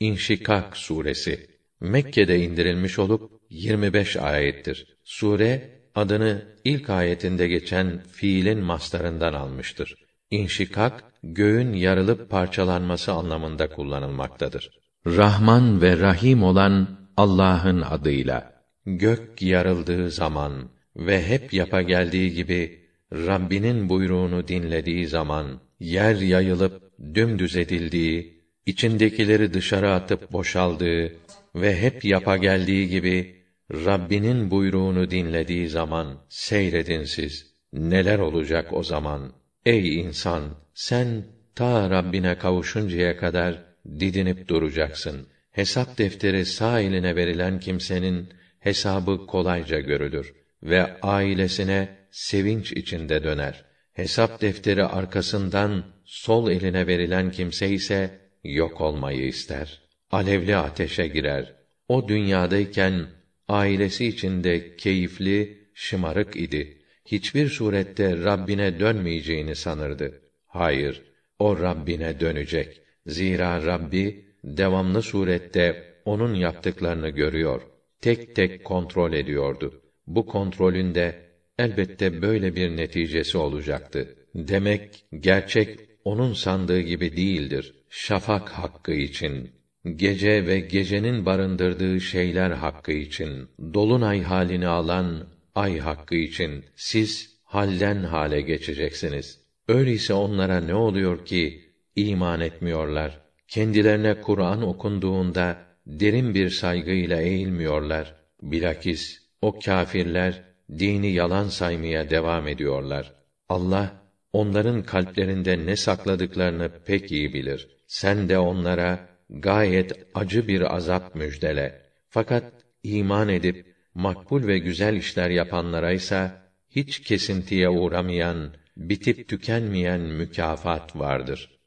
İnşikak suresi Mekke'de indirilmiş olup 25 ayettir. Sure adını ilk ayetinde geçen fiilin mastarından almıştır. İnşikak göğün yarılıp parçalanması anlamında kullanılmaktadır. Rahman ve Rahim olan Allah'ın adıyla gök yarıldığı zaman ve hep yapa geldiği gibi Rabbinin buyruğunu dinlediği zaman yer yayılıp dümdüz edildiği, içindekileri dışarı atıp boşaldığı ve hep yapa geldiği gibi Rabbinin buyruğunu dinlediği zaman seyredin siz. Neler olacak o zaman? Ey insan, sen ta Rabbine kavuşuncaya kadar didinip duracaksın. Hesap defteri sağ eline verilen kimsenin hesabı kolayca görülür ve ailesine sevinç içinde döner. Hesap defteri arkasından sol eline verilen kimse ise yok olmayı ister. Alevli ateşe girer. O dünyadayken ailesi içinde keyifli, şımarık idi. Hiçbir surette Rabbine dönmeyeceğini sanırdı. Hayır, o Rabbine dönecek. Zira Rabbi devamlı surette onun yaptıklarını görüyor. Tek tek kontrol ediyordu. Bu kontrolün de elbette böyle bir neticesi olacaktı. Demek gerçek onun sandığı gibi değildir. Şafak hakkı için, gece ve gecenin barındırdığı şeyler hakkı için, dolunay halini alan ay hakkı için siz halden hale geçeceksiniz. Öyleyse onlara ne oluyor ki iman etmiyorlar? Kendilerine Kur'an okunduğunda derin bir saygıyla eğilmiyorlar. Bilakis o kâfirler dini yalan saymaya devam ediyorlar. Allah onların kalplerinde ne sakladıklarını pek iyi bilir. Sen de onlara gayet acı bir azap müjdele. Fakat iman edip makbul ve güzel işler yapanlara ise hiç kesintiye uğramayan, bitip tükenmeyen mükafat vardır.